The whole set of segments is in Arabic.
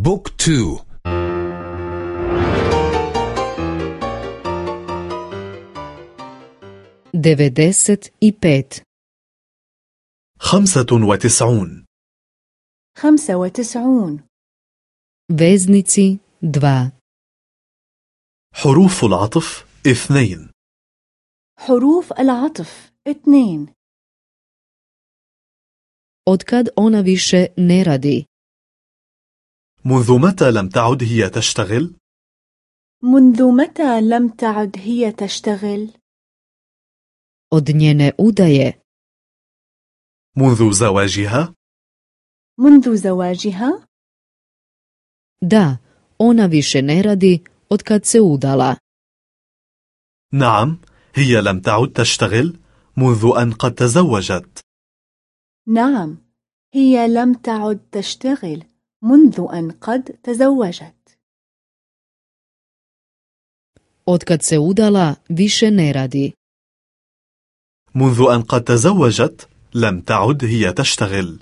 بوك تو. devedeset i pet خمسة وتسعون. خمسة وتسعون. veznici dva حروف العطف اثنين. حروف العطف اثنين. Otkad ona više ne radi? منذ متى لم تعد هي تشتغل؟ منذ متى لم تعد هي تشتغل؟ Od njene udaje? منذ زواجها؟ منذ زواجها؟ Da, ona više ne radi otkad se udala. نعم هي لم تعد تشتغل منذ أن قد تزوجت نعم هي لم تعد تشتغل منذ أن قد تزوجت Otkad se udala više ne radi. منذ أن قد تزوجت لم تعد هي تشتغل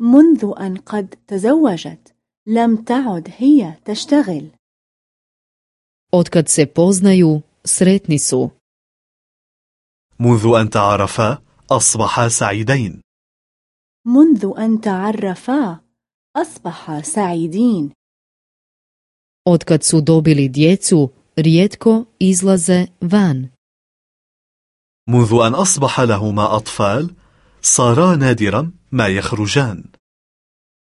منذ أن قد تزوجت لم تعد هي تشتغل Otkad se poznaju, sretni su. منذ أن تعرفا أصبحا سعيدين منذ أن تعرفا أصبحا سعيدين Otkad su dobili djecu, rijetko izlaze van. منذ أن أصبح لهما أطفال صارا نادرا ما يخرجان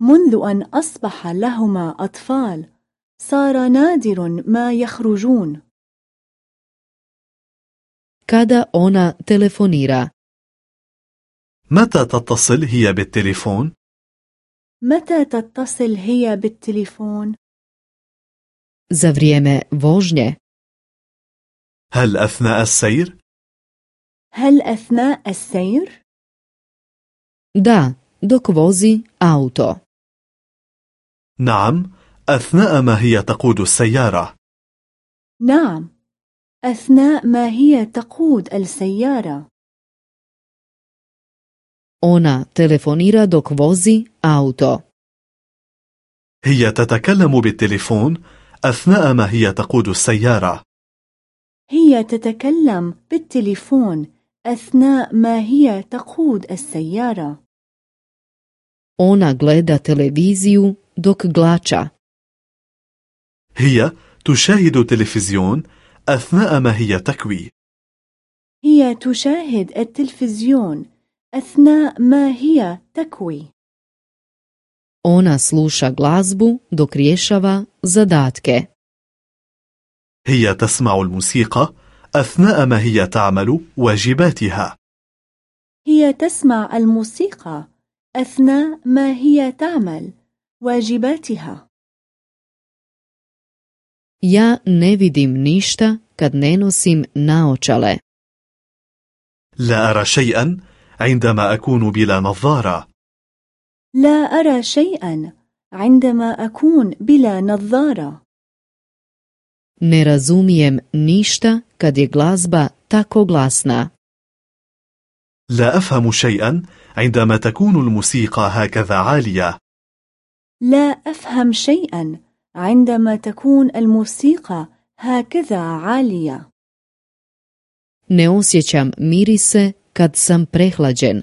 منذ أن أصبح لهما أطفال صار نادر ما يخرجون Kada ona telefonira? متى تتصل هي بالتليفون؟ متى تتصل هي بالتليفون؟ Za vrijeme vožnje? هل أثناء السير؟ هل أثناء السير؟ Da, dok vozi auto. نعم أثناء ما هي تقود السيارة نعم أثناء ما هي تقود السيارة Ona telefonira dok vozi auto. هي تتكلم بالتليفون أثناء ما هي تقود السيارة هي تتكلم بالتليفون أثناء ما هي تقود السيارة Ona gleda televiziju dok glača. هي تشاهد تلفزيون أثناء ما هي تكوي هي تشاهد التلفزيون أثناء ما هي تكوي Ona sluša glazbu dok rješava zadatke. هي تسمع الموسيقى أثناء ما هي تعمل واجباتها هي تسمع الموسيقى أثناء ما هي تعمل واجباتها Ja ne vidim ništa kad ne nosim naočale. لا أرى شيئا عندما أكون بلا نظارة. لا أرى شيئا عندما أكون بلا نظارة. Ne razumijem ništa kad je glazba tako glasna. لا أفهم شيئا عندما تكون الموسيقى هكذا عالية. لا أفهم شيئا عندما تكون الموسيقى هكذا عالية. Ne osjećam mirise kad sam prehlađen.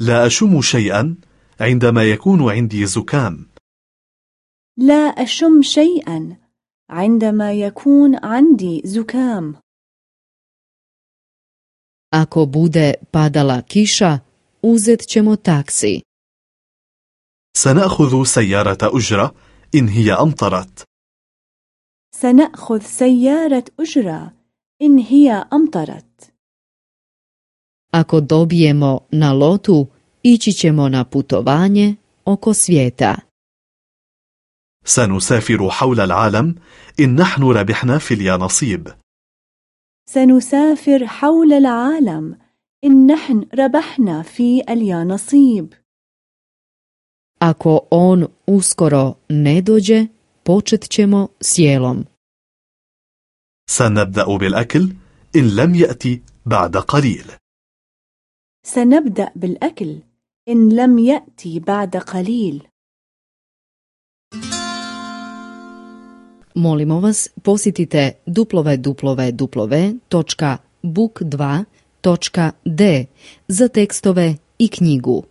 لا أشم شيئا عندما يكون عندي زكام لا أشم شيئا عندما يكون عندي زكام Ako bude padala kiša, uzet ćemo taksi. سنأخذ سيارة أجرة إن هي أمطرت سنأخذ سيارة أجرة إن هي أمطرت Ako dobijemo na lotu, ići ćemo na putovanje oko svijeta. سنسافر حول العالم. إن نحن ربحنا في اليانصيب. سنسافر حول العالم. إن نحن ربحنا في اليانصيب. Ako on uskoro ne dođe, počet ćemo s jelom. سنبدأ بالأكل. إن لم يأتي بعد قليل. سنبدأ بالأكل إن لم يأتي بعد قليل Molimo vas, posjetite www.book2.d za tekstove i knjigu.